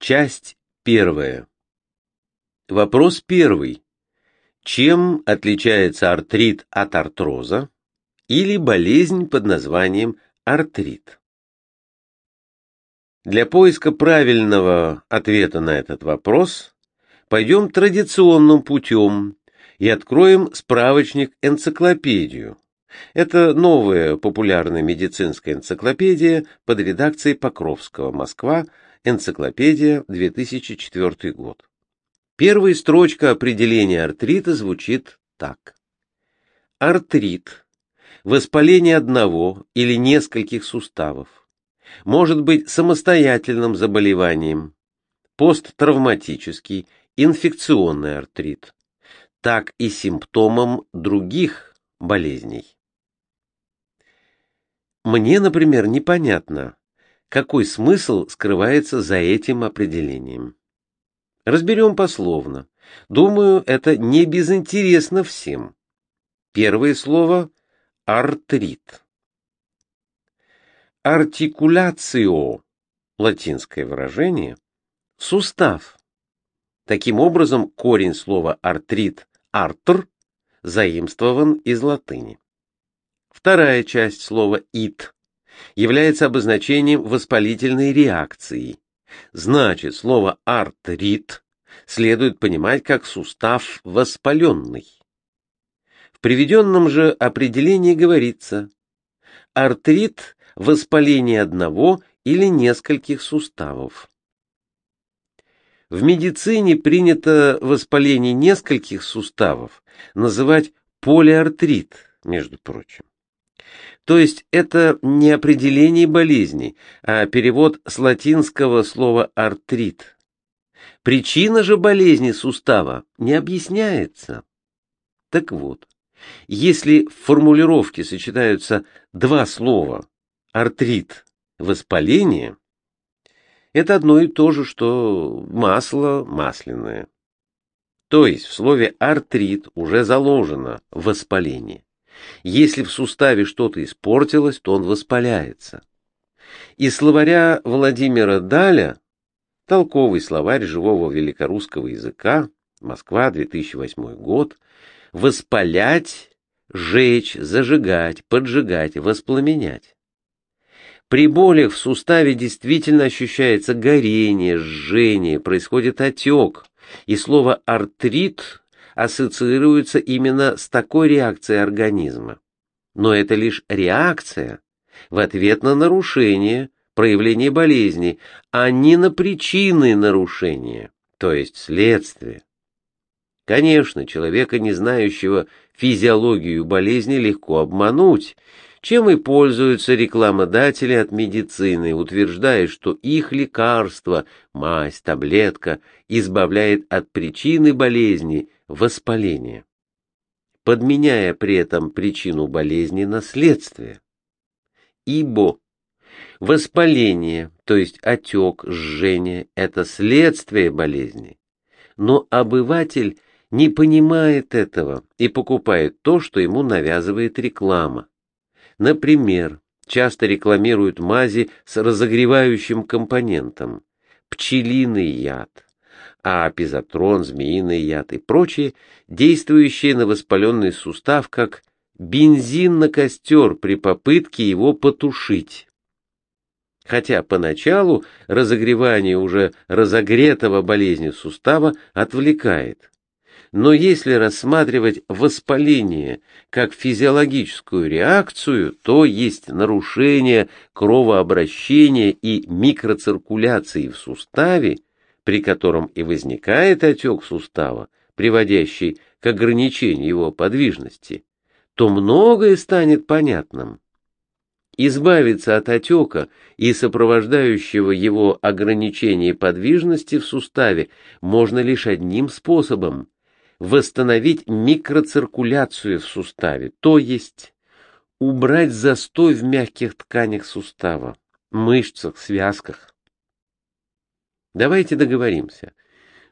Часть первая. Вопрос первый. Чем отличается артрит от артроза или болезнь под названием артрит? Для поиска правильного ответа на этот вопрос пойдем традиционным путем и откроем справочник-энциклопедию. Это новая популярная медицинская энциклопедия под редакцией Покровского, Москва, Энциклопедия, 2004 год. Первая строчка определения артрита звучит так. Артрит – воспаление одного или нескольких суставов. Может быть самостоятельным заболеванием, посттравматический, инфекционный артрит, так и симптомом других болезней. Мне, например, непонятно, какой смысл скрывается за этим определением. Разберем пословно. Думаю, это не безинтересно всем. Первое слово – артрит. Артикуляцио – латинское выражение – сустав. Таким образом, корень слова артрит – артр – заимствован из латыни. Вторая часть слова «ит» является обозначением воспалительной реакции. Значит, слово «артрит» следует понимать как сустав воспаленный. В приведенном же определении говорится «артрит – воспаление одного или нескольких суставов». В медицине принято воспаление нескольких суставов называть полиартрит, между прочим. То есть это не определение болезни, а перевод с латинского слова артрит. Причина же болезни сустава не объясняется. Так вот, если в формулировке сочетаются два слова артрит, воспаление, это одно и то же, что масло масляное. То есть в слове артрит уже заложено воспаление. Если в суставе что-то испортилось, то он воспаляется. Из словаря Владимира Даля, толковый словарь живого великорусского языка, Москва, 2008 год, воспалять, жечь, зажигать, поджигать, воспламенять. При болях в суставе действительно ощущается горение, жжение, происходит отек, и слово «артрит» ассоциируется именно с такой реакцией организма. Но это лишь реакция в ответ на нарушение, проявление болезни, а не на причины нарушения, то есть следствие. Конечно, человека, не знающего физиологию болезни, легко обмануть, чем и пользуются рекламодатели от медицины, утверждая, что их лекарство, мазь, таблетка, избавляет от причины болезни, воспаления, подменяя при этом причину болезни на следствие. Ибо воспаление, то есть отек, жжение – это следствие болезни, но обыватель не понимает этого и покупает то, что ему навязывает реклама. Например, часто рекламируют мази с разогревающим компонентом, пчелиный яд, а апизотрон, змеиный яд и прочие, действующие на воспаленный сустав как бензин на костер при попытке его потушить. Хотя поначалу разогревание уже разогретого болезни сустава отвлекает. Но если рассматривать воспаление как физиологическую реакцию, то есть нарушение кровообращения и микроциркуляции в суставе, при котором и возникает отек сустава, приводящий к ограничению его подвижности, то многое станет понятным. Избавиться от отека и сопровождающего его ограничения подвижности в суставе можно лишь одним способом – восстановить микроциркуляцию в суставе, то есть убрать застой в мягких тканях сустава, мышцах, связках. Давайте договоримся,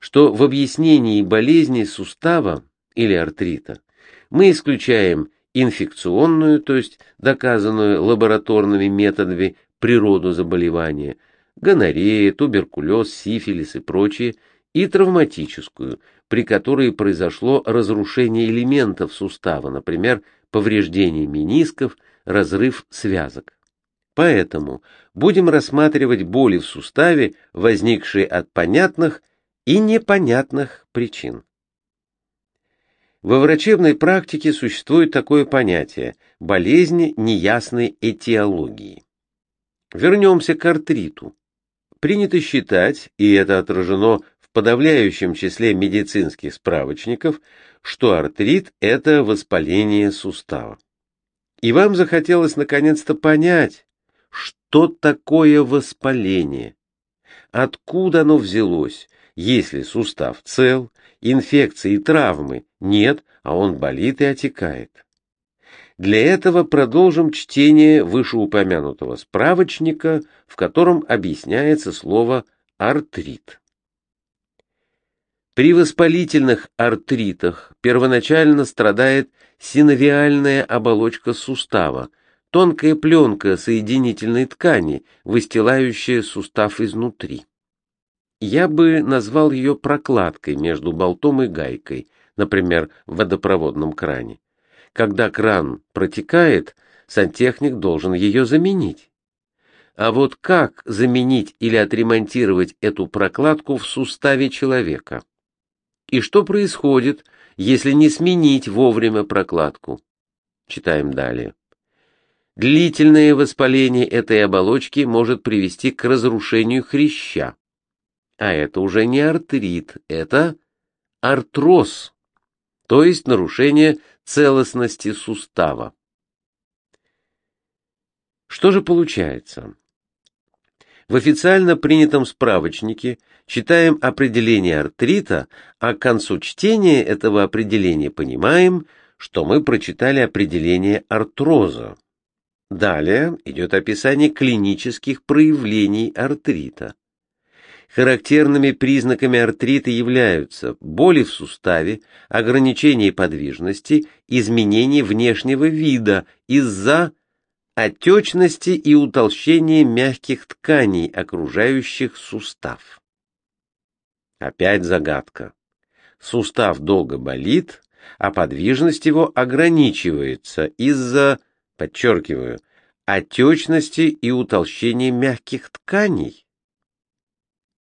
что в объяснении болезни сустава или артрита мы исключаем инфекционную, то есть доказанную лабораторными методами природу заболевания, гонорея, туберкулез, сифилис и прочее, и травматическую, при которой произошло разрушение элементов сустава, например, повреждение менисков, разрыв связок. Поэтому будем рассматривать боли в суставе, возникшие от понятных и непонятных причин. Во врачебной практике существует такое понятие – болезни неясной этиологии. Вернемся к артриту. Принято считать, и это отражено в подавляющем числе медицинских справочников, что артрит – это воспаление сустава. И вам захотелось наконец-то понять, что такое воспаление, откуда оно взялось, если сустав цел, инфекции и травмы нет, а он болит и отекает. Для этого продолжим чтение вышеупомянутого справочника, в котором объясняется слово «артрит». При воспалительных артритах первоначально страдает синовиальная оболочка сустава, тонкая пленка соединительной ткани, выстилающая сустав изнутри. Я бы назвал ее прокладкой между болтом и гайкой, например, в водопроводном кране. Когда кран протекает, сантехник должен ее заменить. А вот как заменить или отремонтировать эту прокладку в суставе человека? И что происходит, если не сменить вовремя прокладку? Читаем далее. Длительное воспаление этой оболочки может привести к разрушению хряща. А это уже не артрит, это артроз, то есть нарушение целостности сустава. Что же получается? В официально принятом справочнике читаем определение артрита, а к концу чтения этого определения понимаем, что мы прочитали определение артроза. Далее идет описание клинических проявлений артрита. Характерными признаками артрита являются боли в суставе, ограничение подвижности, изменение внешнего вида из-за отечности и утолщения мягких тканей, окружающих сустав. Опять загадка. Сустав долго болит, а подвижность его ограничивается из-за, подчеркиваю, отечности и утолщения мягких тканей.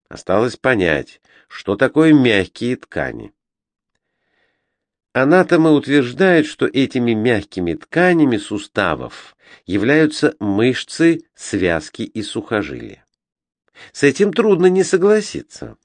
Осталось понять, что такое мягкие ткани. Анатомы утверждают, что этими мягкими тканями суставов являются мышцы, связки и сухожилия. С этим трудно не согласиться.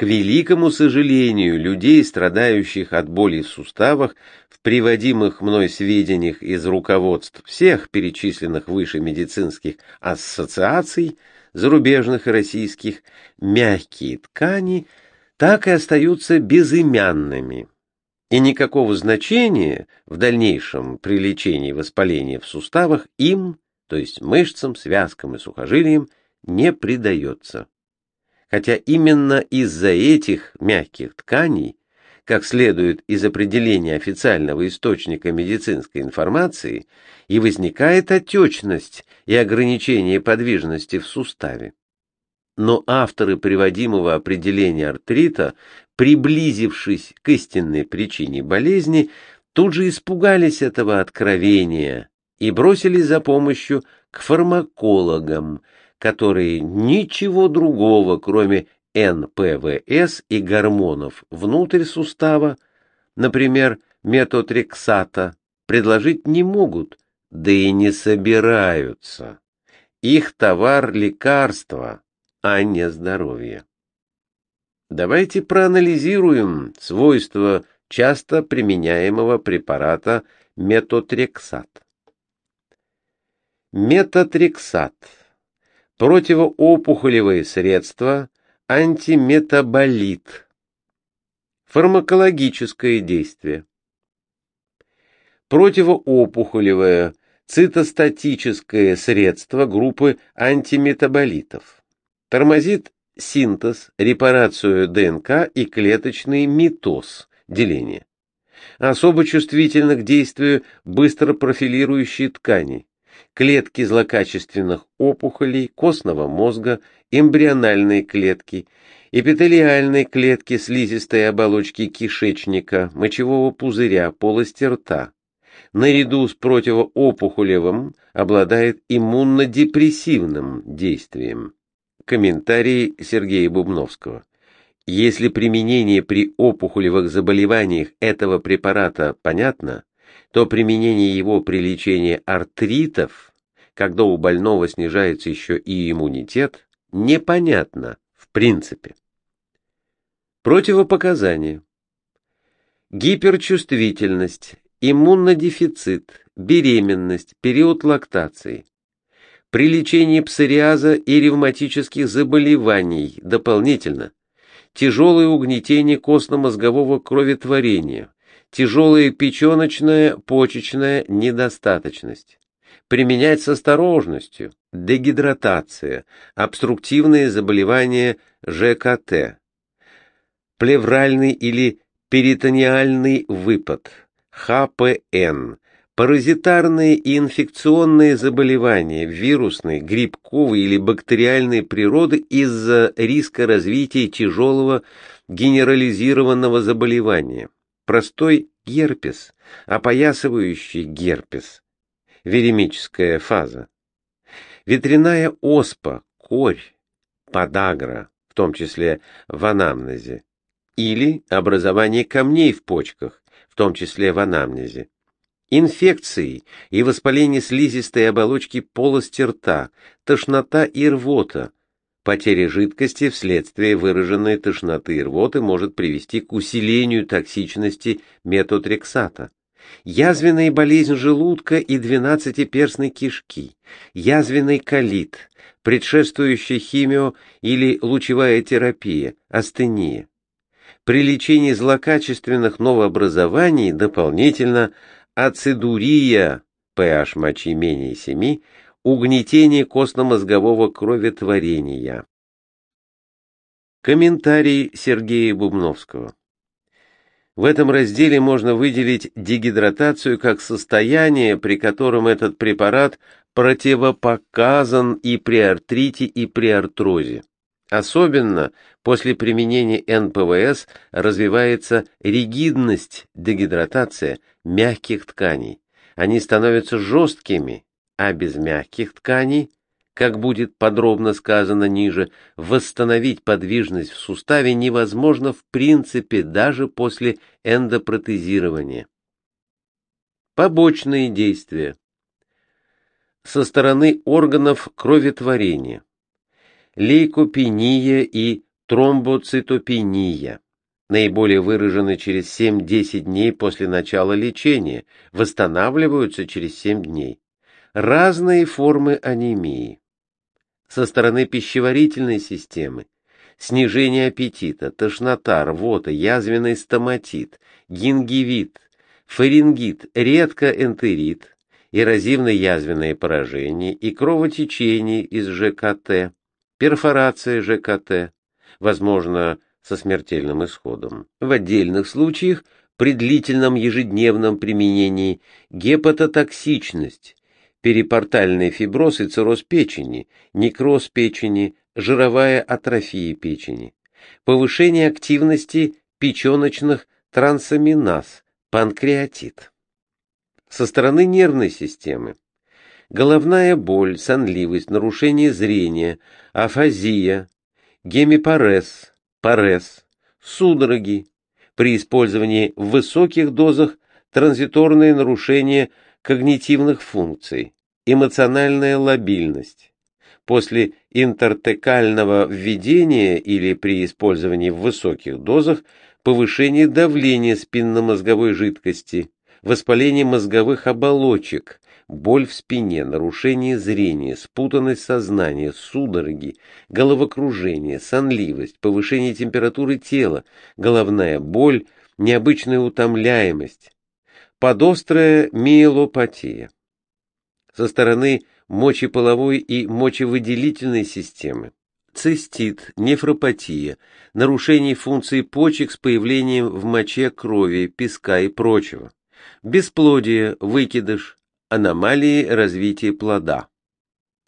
К великому сожалению, людей, страдающих от боли в суставах, в приводимых мной сведениях из руководств всех перечисленных выше медицинских ассоциаций, зарубежных и российских, мягкие ткани так и остаются безымянными, и никакого значения в дальнейшем при лечении воспаления в суставах им, то есть мышцам, связкам и сухожилиям, не придается. Хотя именно из-за этих мягких тканей как следует из определения официального источника медицинской информации, и возникает отечность и ограничение подвижности в суставе. Но авторы приводимого определения артрита, приблизившись к истинной причине болезни, тут же испугались этого откровения и бросились за помощью к фармакологам, которые ничего другого, кроме НПВС и гормонов внутрь сустава, например, метотрексата, предложить не могут, да и не собираются. Их товар – лекарство, а не здоровье. Давайте проанализируем свойства часто применяемого препарата метотрексат. Метотрексат – противоопухолевое средство – Антиметаболит. Фармакологическое действие. Противоопухолевое цитостатическое средство группы антиметаболитов. Тормозит синтез, репарацию ДНК и клеточный митоз, деление. Особо чувствительно к действию быстро профилирующей ткани. Клетки злокачественных опухолей, костного мозга, эмбриональные клетки, эпителиальные клетки слизистой оболочки кишечника, мочевого пузыря, полости рта. Наряду с противоопухолевым обладает иммунодепрессивным действием. Комментарий Сергея Бубновского. Если применение при опухолевых заболеваниях этого препарата понятно, то применение его при лечении артритов, когда у больного снижается еще и иммунитет, непонятно в принципе. Противопоказания. Гиперчувствительность, иммунодефицит, беременность, период лактации. При лечении псориаза и ревматических заболеваний дополнительно тяжелое угнетение костно-мозгового кроветворения, тяжелая печеночная, почечная недостаточность. Применять с осторожностью, дегидратация, обструктивные заболевания ЖКТ, плевральный или перитониальный выпад, ХПН, паразитарные и инфекционные заболевания, вирусные, грибковые или бактериальной природы из-за риска развития тяжелого генерализированного заболевания простой герпес, опоясывающий герпес, веремическая фаза, ветряная оспа, корь, подагра, в том числе в анамнезе, или образование камней в почках, в том числе в анамнезе, инфекции и воспаление слизистой оболочки полости рта, тошнота и рвота, Потеря жидкости вследствие выраженной тошноты и рвоты может привести к усилению токсичности метотрексата. Язвенная болезнь желудка и двенадцатиперстной кишки, язвенный колит, предшествующая химио или лучевая терапия, астения. При лечении злокачественных новообразований дополнительно ацидурия, pH мочи менее 7, угнетение костно-мозгового кроветворения. Комментарий Сергея Бубновского. В этом разделе можно выделить дегидратацию как состояние, при котором этот препарат противопоказан и при артрите, и при артрозе. Особенно после применения НПВС развивается ригидность, дегидратация мягких тканей. Они становятся жесткими, а без мягких тканей, как будет подробно сказано ниже, восстановить подвижность в суставе невозможно в принципе даже после эндопротезирования. Побочные действия. Со стороны органов кроветворения. Лейкопения и тромбоцитопения наиболее выражены через 7-10 дней после начала лечения, восстанавливаются через 7 дней разные формы анемии. Со стороны пищеварительной системы снижение аппетита, тошнота, рвота, язвенный стоматит, гингивит, фарингит, редко энтерит, эрозивное язвенное поражение и кровотечение из ЖКТ, перфорация ЖКТ, возможно, со смертельным исходом. В отдельных случаях при длительном ежедневном применении гепатотоксичность, перипортальный фиброз и цирроз печени, некроз печени, жировая атрофия печени, повышение активности печеночных трансаминаз, панкреатит. Со стороны нервной системы головная боль, сонливость, нарушение зрения, афазия, гемипарез, парез, судороги, при использовании в высоких дозах транзиторные нарушения когнитивных функций, эмоциональная лобильность. После интертекального введения или при использовании в высоких дозах повышение давления спинномозговой жидкости, воспаление мозговых оболочек, боль в спине, нарушение зрения, спутанность сознания, судороги, головокружение, сонливость, повышение температуры тела, головная боль, необычная утомляемость, подострая миелопатия. Со стороны мочеполовой и мочевыделительной системы. Цистит, нефропатия, нарушение функции почек с появлением в моче крови, песка и прочего. Бесплодие, выкидыш, аномалии развития плода.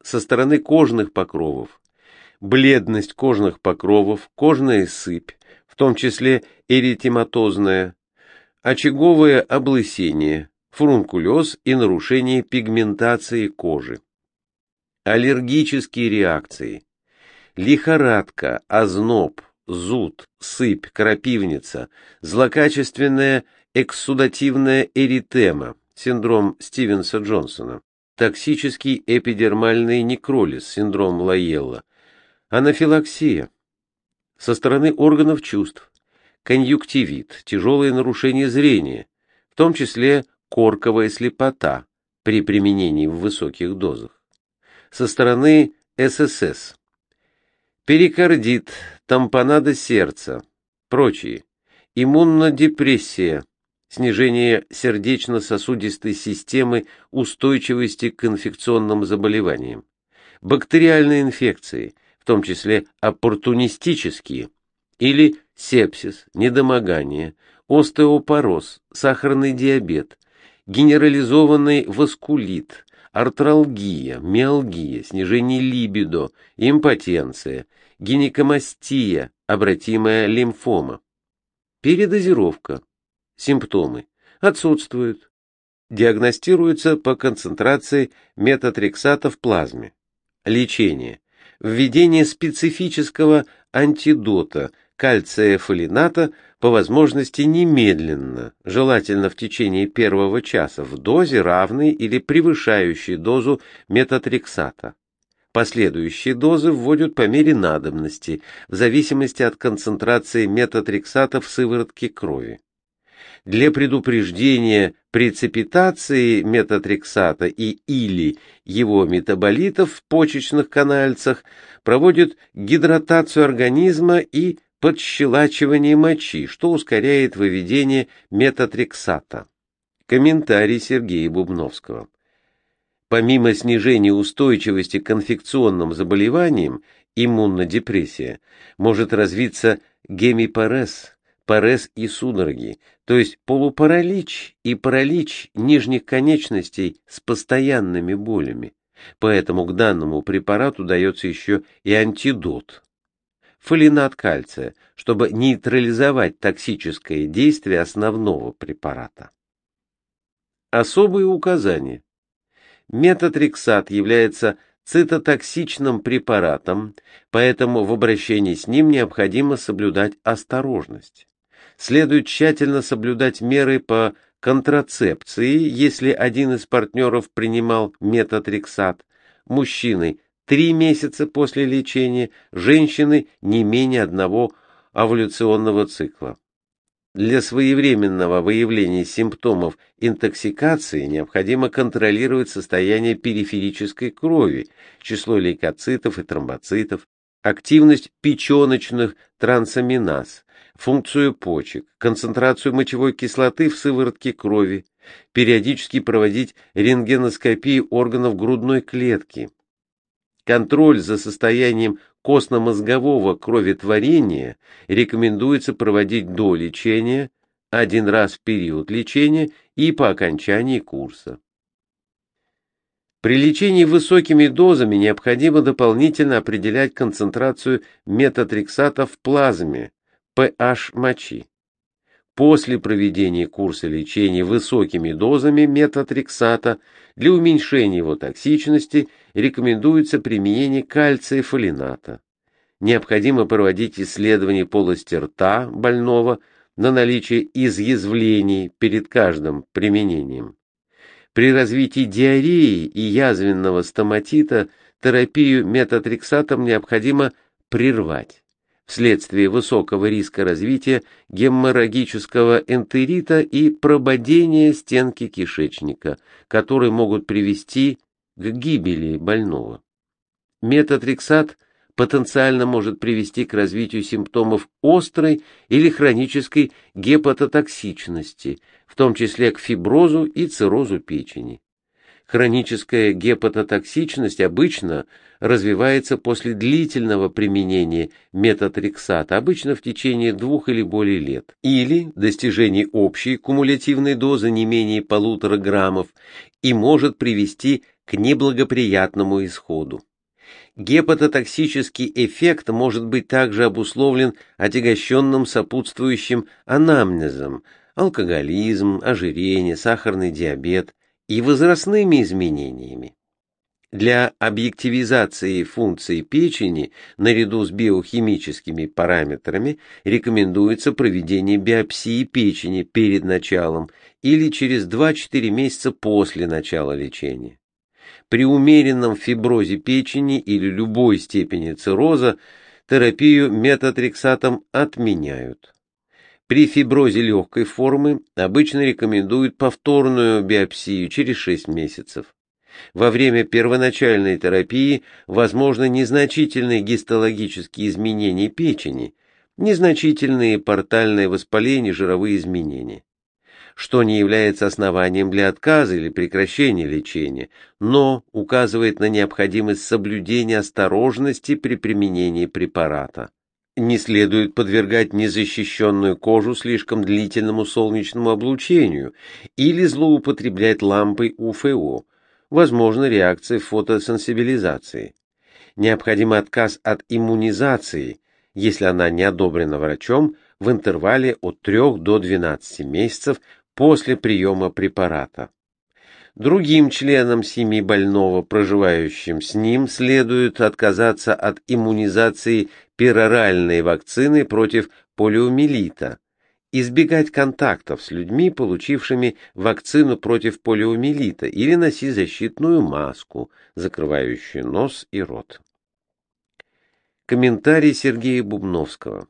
Со стороны кожных покровов. Бледность кожных покровов, кожная сыпь, в том числе эритематозная, очаговое облысение, фурункулез и нарушение пигментации кожи. Аллергические реакции. Лихорадка, озноб, зуд, сыпь, крапивница, злокачественная экссудативная эритема, синдром Стивенса-Джонсона, токсический эпидермальный некролиз, синдром Лайелла, анафилаксия. Со стороны органов чувств, конъюнктивит, тяжелые нарушения зрения, в том числе корковая слепота при применении в высоких дозах со стороны ССС. Перикардит, тампонада сердца, прочие. Иммунодепрессия, снижение сердечно-сосудистой системы устойчивости к инфекционным заболеваниям. Бактериальные инфекции, в том числе оппортунистические, или сепсис, недомогание, остеопороз, сахарный диабет, генерализованный васкулит, артралгия, миалгия, снижение либидо, импотенция, гинекомастия, обратимая лимфома. Передозировка. Симптомы. Отсутствуют. Диагностируется по концентрации метатрексата в плазме. Лечение. Введение специфического антидота кальция фолината по возможности немедленно, желательно в течение первого часа, в дозе равной или превышающей дозу метатрексата. Последующие дозы вводят по мере надобности, в зависимости от концентрации метатрексата в сыворотке крови. Для предупреждения прецепитации метатрексата и или его метаболитов в почечных канальцах проводят гидратацию организма и подщелачивание мочи, что ускоряет выведение метатрексата. Комментарий Сергея Бубновского. Помимо снижения устойчивости к инфекционным заболеваниям, иммунодепрессия может развиться гемипарез, парез и судороги, то есть полупаралич и паралич нижних конечностей с постоянными болями. Поэтому к данному препарату дается еще и антидот фолинат кальция, чтобы нейтрализовать токсическое действие основного препарата. Особые указания. Метатрексат является цитотоксичным препаратом, поэтому в обращении с ним необходимо соблюдать осторожность. Следует тщательно соблюдать меры по контрацепции, если один из партнеров принимал метатрексат, мужчины три месяца после лечения, женщины не менее одного овуляционного цикла. Для своевременного выявления симптомов интоксикации необходимо контролировать состояние периферической крови, число лейкоцитов и тромбоцитов, активность печеночных трансаминаз, функцию почек, концентрацию мочевой кислоты в сыворотке крови, периодически проводить рентгеноскопию органов грудной клетки, Контроль за состоянием костно-мозгового кроветворения рекомендуется проводить до лечения, один раз в период лечения и по окончании курса. При лечении высокими дозами необходимо дополнительно определять концентрацию метатрексата в плазме, pH мочи. После проведения курса лечения высокими дозами метатрексата для уменьшения его токсичности рекомендуется применение кальция фолината. Необходимо проводить исследование полости рта больного на наличие изъязвлений перед каждым применением. При развитии диареи и язвенного стоматита терапию метатрексатом необходимо прервать вследствие высокого риска развития геморрагического энтерита и прободения стенки кишечника, которые могут привести к гибели больного. Метатрексат потенциально может привести к развитию симптомов острой или хронической гепатотоксичности, в том числе к фиброзу и циррозу печени. Хроническая гепатотоксичность обычно развивается после длительного применения метатрексата, обычно в течение двух или более лет, или достижения общей кумулятивной дозы не менее полутора граммов и может привести к неблагоприятному исходу. Гепатотоксический эффект может быть также обусловлен отягощенным сопутствующим анамнезом, алкоголизм, ожирение, сахарный диабет и возрастными изменениями. Для объективизации функции печени наряду с биохимическими параметрами рекомендуется проведение биопсии печени перед началом или через 2-4 месяца после начала лечения. При умеренном фиброзе печени или любой степени цирроза терапию метатрексатом отменяют. При фиброзе легкой формы обычно рекомендуют повторную биопсию через 6 месяцев. Во время первоначальной терапии возможны незначительные гистологические изменения печени, незначительные портальные воспаления, жировые изменения что не является основанием для отказа или прекращения лечения, но указывает на необходимость соблюдения осторожности при применении препарата. Не следует подвергать незащищенную кожу слишком длительному солнечному облучению или злоупотреблять лампой УФО, возможно реакция фотосенсибилизации. Необходим отказ от иммунизации, если она не одобрена врачом, в интервале от 3 до 12 месяцев после приема препарата. Другим членам семьи больного, проживающим с ним, следует отказаться от иммунизации пероральной вакцины против полиомиелита, избегать контактов с людьми, получившими вакцину против полиомиелита, или носить защитную маску, закрывающую нос и рот. Комментарий Сергея Бубновского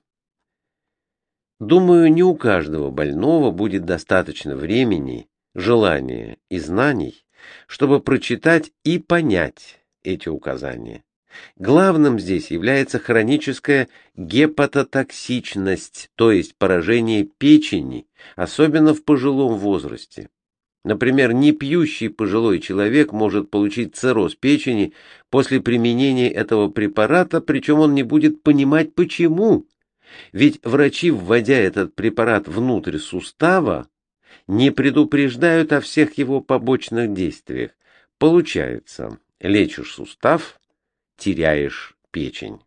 Думаю, не у каждого больного будет достаточно времени, желания и знаний, чтобы прочитать и понять эти указания. Главным здесь является хроническая гепатотоксичность, то есть поражение печени, особенно в пожилом возрасте. Например, непьющий пожилой человек может получить цирроз печени после применения этого препарата, причем он не будет понимать почему ведь врачи, вводя этот препарат внутрь сустава, не предупреждают о всех его побочных действиях. Получается, лечишь сустав, теряешь печень.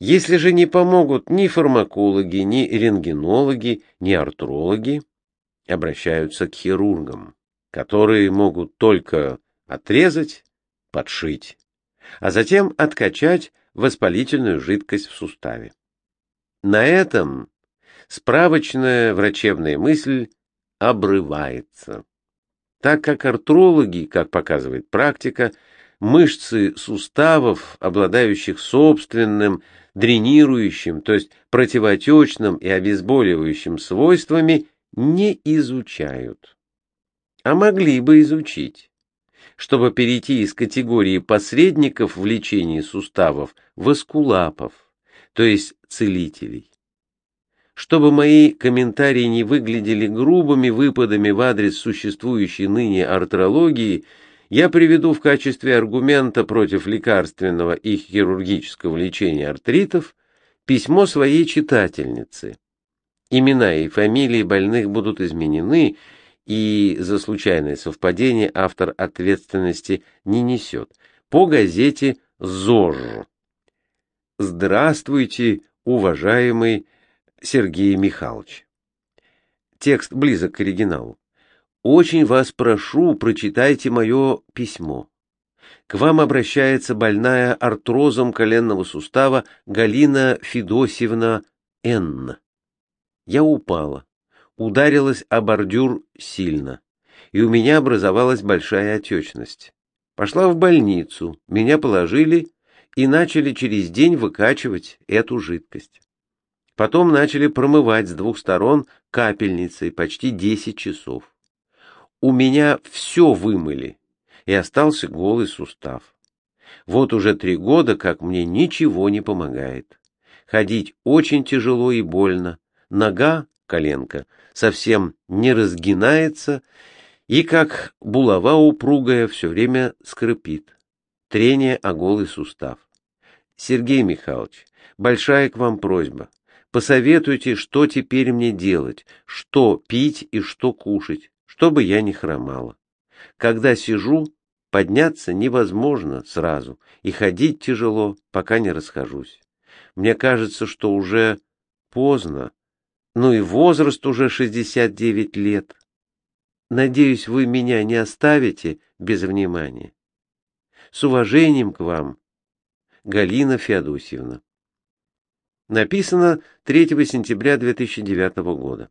Если же не помогут ни фармакологи, ни рентгенологи, ни артрологи, обращаются к хирургам, которые могут только отрезать, подшить, а затем откачать воспалительную жидкость в суставе. На этом справочная врачебная мысль обрывается, так как артрологи, как показывает практика, мышцы суставов, обладающих собственным дренирующим, то есть противотечным и обезболивающим свойствами, не изучают. А могли бы изучить чтобы перейти из категории посредников в лечении суставов в эскулапов, то есть целителей. Чтобы мои комментарии не выглядели грубыми выпадами в адрес существующей ныне артрологии, я приведу в качестве аргумента против лекарственного и хирургического лечения артритов письмо своей читательницы. Имена и фамилии больных будут изменены, и за случайное совпадение автор ответственности не несет. По газете «ЗОЖ». Здравствуйте, уважаемый Сергей Михайлович. Текст близок к оригиналу. Очень вас прошу, прочитайте мое письмо. К вам обращается больная артрозом коленного сустава Галина Федосевна Н. Я упала ударилась о бордюр сильно, и у меня образовалась большая отечность. Пошла в больницу, меня положили и начали через день выкачивать эту жидкость. Потом начали промывать с двух сторон капельницей почти 10 часов. У меня все вымыли, и остался голый сустав. Вот уже три года, как мне ничего не помогает. Ходить очень тяжело и больно, нога коленка совсем не разгинается, и как булава упругая все время скрипит. Трение о голый сустав. Сергей Михайлович, большая к вам просьба. Посоветуйте, что теперь мне делать, что пить и что кушать, чтобы я не хромала. Когда сижу, подняться невозможно сразу, и ходить тяжело, пока не расхожусь. Мне кажется, что уже поздно, ну и возраст уже 69 лет. Надеюсь, вы меня не оставите без внимания. С уважением к вам, Галина Феодосьевна. Написано 3 сентября 2009 года.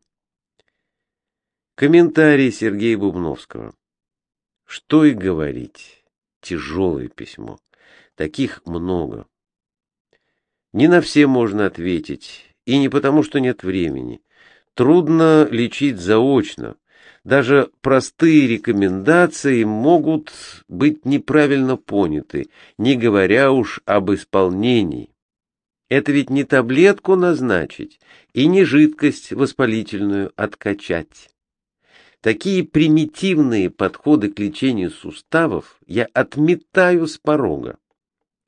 Комментарий Сергея Бубновского. Что и говорить. Тяжелое письмо. Таких много. Не на все можно ответить, и не потому, что нет времени. Трудно лечить заочно. Даже простые рекомендации могут быть неправильно поняты, не говоря уж об исполнении. Это ведь не таблетку назначить и не жидкость воспалительную откачать. Такие примитивные подходы к лечению суставов я отметаю с порога.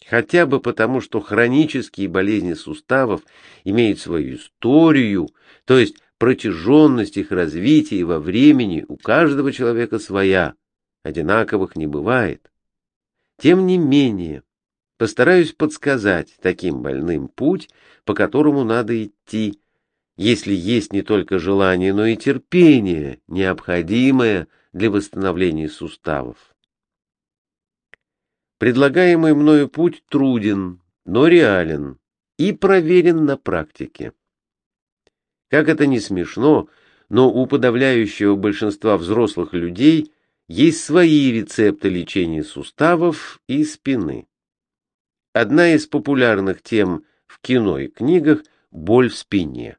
Хотя бы потому, что хронические болезни суставов имеют свою историю, то есть протяженность их развития во времени у каждого человека своя, одинаковых не бывает. Тем не менее, постараюсь подсказать таким больным путь, по которому надо идти, если есть не только желание, но и терпение, необходимое для восстановления суставов. Предлагаемый мною путь труден, но реален и проверен на практике. Как это не смешно, но у подавляющего большинства взрослых людей есть свои рецепты лечения суставов и спины. Одна из популярных тем в кино и книгах – боль в спине,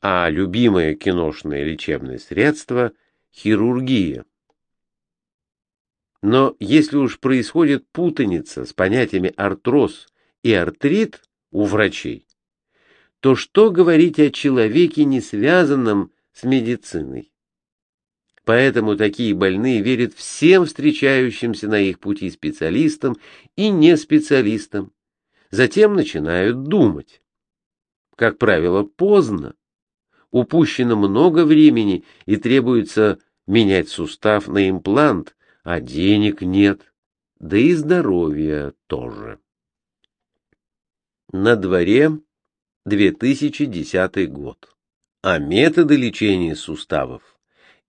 а любимое киношное лечебное средство – хирургия. Но если уж происходит путаница с понятиями артроз и артрит у врачей, то что говорить о человеке, не связанном с медициной? Поэтому такие больные верят всем встречающимся на их пути специалистам и не специалистам. Затем начинают думать. Как правило, поздно. Упущено много времени и требуется менять сустав на имплант, а денег нет, да и здоровья тоже. На дворе 2010 год, а методы лечения суставов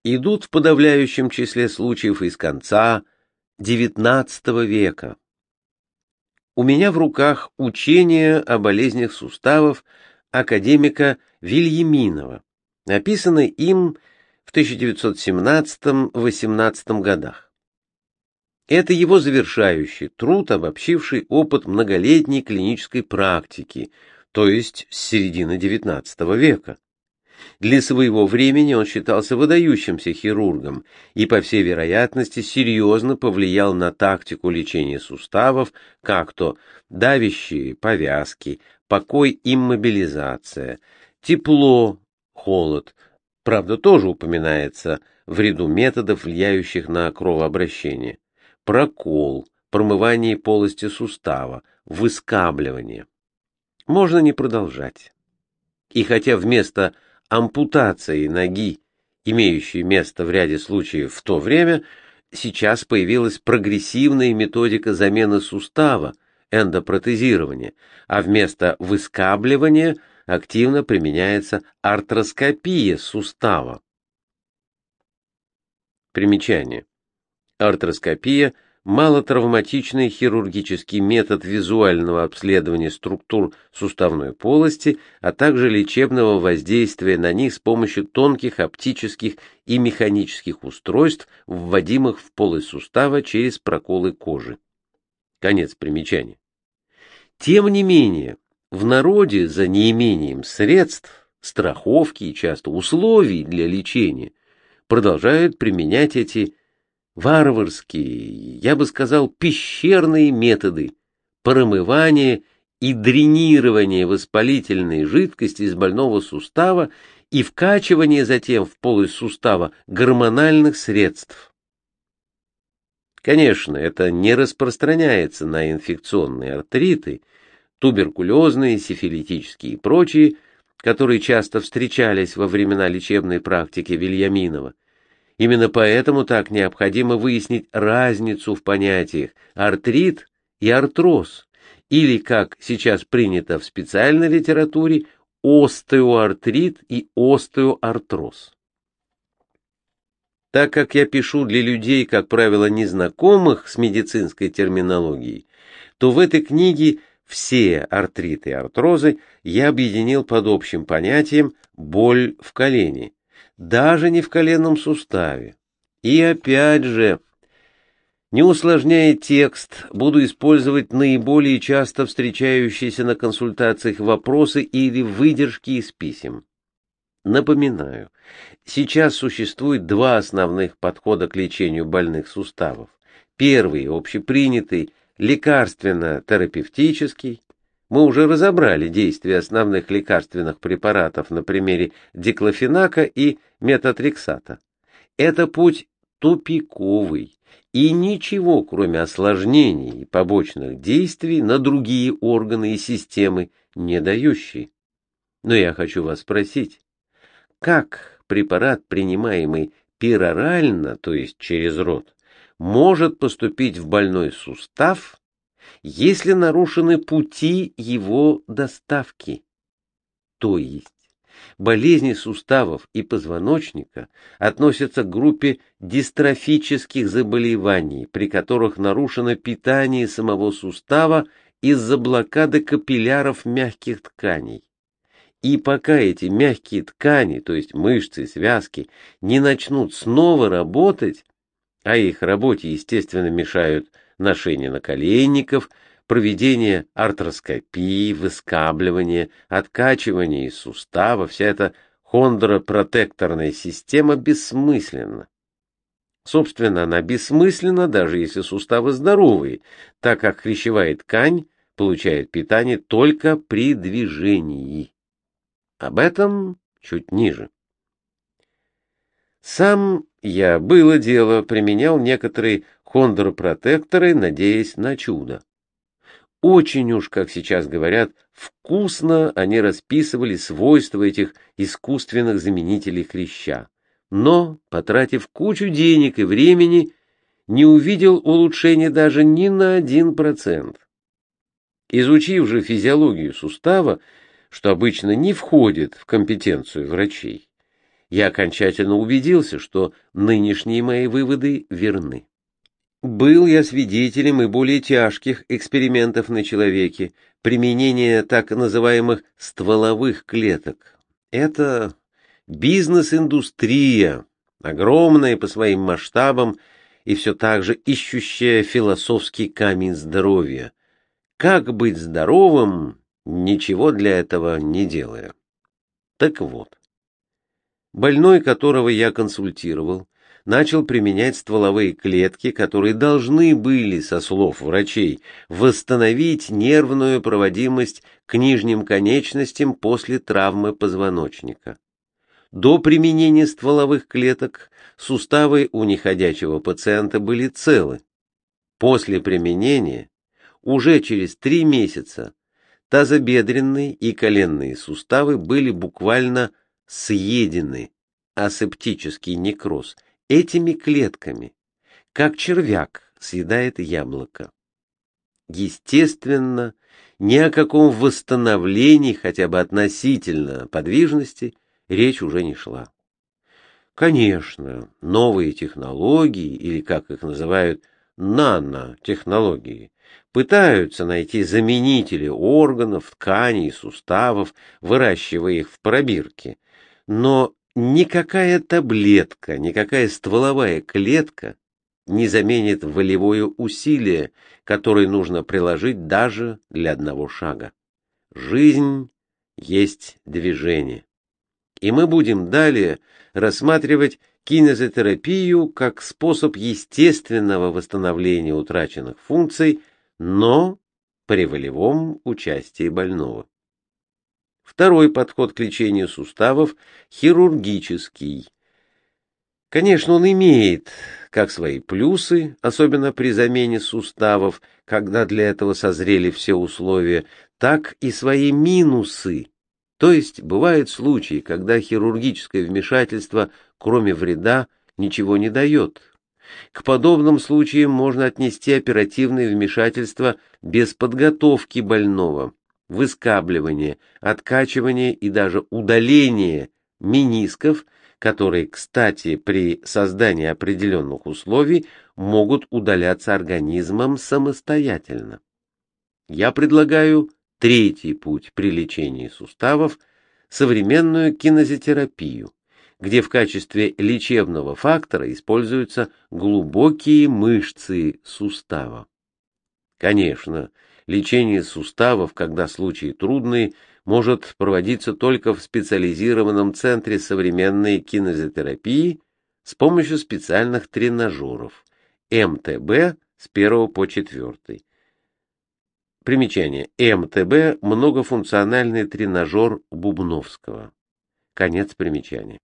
идут в подавляющем числе случаев из конца XIX века. У меня в руках учение о болезнях суставов академика Вильяминова, написанное им в 1917-18 годах. Это его завершающий труд, обобщивший опыт многолетней клинической практики, то есть с середины XIX века. Для своего времени он считался выдающимся хирургом и, по всей вероятности, серьезно повлиял на тактику лечения суставов, как то давящие повязки, покой иммобилизация, тепло, холод, правда, тоже упоминается в ряду методов, влияющих на кровообращение прокол, промывание полости сустава, выскабливание. Можно не продолжать. И хотя вместо ампутации ноги, имеющей место в ряде случаев в то время, сейчас появилась прогрессивная методика замены сустава, эндопротезирования, а вместо выскабливания активно применяется артроскопия сустава. Примечание. Артроскопия – малотравматичный хирургический метод визуального обследования структур суставной полости, а также лечебного воздействия на них с помощью тонких оптических и механических устройств, вводимых в полость сустава через проколы кожи. Конец примечания. Тем не менее, в народе за неимением средств, страховки и часто условий для лечения продолжают применять эти варварские, я бы сказал, пещерные методы промывания и дренирования воспалительной жидкости из больного сустава и вкачивания затем в полость сустава гормональных средств. Конечно, это не распространяется на инфекционные артриты, туберкулезные, сифилитические и прочие, которые часто встречались во времена лечебной практики Вильяминова. Именно поэтому так необходимо выяснить разницу в понятиях артрит и артроз, или, как сейчас принято в специальной литературе, остеоартрит и остеоартроз. Так как я пишу для людей, как правило, незнакомых с медицинской терминологией, то в этой книге все артриты и артрозы я объединил под общим понятием «боль в колене», даже не в коленном суставе. И опять же, не усложняя текст, буду использовать наиболее часто встречающиеся на консультациях вопросы или выдержки из писем. Напоминаю, сейчас существует два основных подхода к лечению больных суставов. Первый, общепринятый, лекарственно-терапевтический. Мы уже разобрали действие основных лекарственных препаратов на примере диклофенака и метатрексата. Это путь тупиковый и ничего, кроме осложнений и побочных действий на другие органы и системы, не дающий. Но я хочу вас спросить, как препарат, принимаемый перорально, то есть через рот, может поступить в больной сустав, если нарушены пути его доставки. То есть болезни суставов и позвоночника относятся к группе дистрофических заболеваний, при которых нарушено питание самого сустава из-за блокады капилляров мягких тканей. И пока эти мягкие ткани, то есть мышцы, связки, не начнут снова работать, а их работе, естественно, мешают ношение наколенников, проведение артроскопии, выскабливание, откачивание из сустава, вся эта хондропротекторная система бессмысленна. Собственно, она бессмысленна, даже если суставы здоровые, так как хрящевая ткань получает питание только при движении. Об этом чуть ниже. Сам я, было дело, применял некоторые хондропротекторы, надеясь на чудо. Очень уж, как сейчас говорят, вкусно они расписывали свойства этих искусственных заменителей хряща. Но, потратив кучу денег и времени, не увидел улучшения даже ни на один процент. Изучив же физиологию сустава, что обычно не входит в компетенцию врачей, я окончательно убедился, что нынешние мои выводы верны. Был я свидетелем и более тяжких экспериментов на человеке, применения так называемых стволовых клеток. Это бизнес-индустрия, огромная по своим масштабам и все так же ищущая философский камень здоровья. Как быть здоровым, ничего для этого не делая. Так вот, больной, которого я консультировал, начал применять стволовые клетки, которые должны были, со слов врачей, восстановить нервную проводимость к нижним конечностям после травмы позвоночника. До применения стволовых клеток суставы у неходячего пациента были целы. После применения, уже через три месяца, тазобедренные и коленные суставы были буквально съедены, асептический некроз, этими клетками, как червяк съедает яблоко. Естественно, ни о каком восстановлении хотя бы относительно подвижности речь уже не шла. Конечно, новые технологии, или как их называют, нанотехнологии, пытаются найти заменители органов, тканей суставов, выращивая их в пробирке. Но никакая таблетка, никакая стволовая клетка не заменит волевое усилие, которое нужно приложить даже для одного шага. Жизнь есть движение. И мы будем далее рассматривать кинезотерапию как способ естественного восстановления утраченных функций но при волевом участии больного. Второй подход к лечению суставов – хирургический. Конечно, он имеет как свои плюсы, особенно при замене суставов, когда для этого созрели все условия, так и свои минусы. То есть бывают случаи, когда хирургическое вмешательство, кроме вреда, ничего не дает. К подобным случаям можно отнести оперативное вмешательство без подготовки больного, выскабливание, откачивание и даже удаление менисков – которые, кстати, при создании определенных условий могут удаляться организмом самостоятельно. Я предлагаю третий путь при лечении суставов – современную кинезотерапию, где в качестве лечебного фактора используются глубокие мышцы сустава. Конечно, лечение суставов, когда случаи трудные, может проводиться только в специализированном центре современной кинезотерапии с помощью специальных тренажеров МТБ с 1 по 4. Примечание. МТБ – многофункциональный тренажер Бубновского. Конец примечания.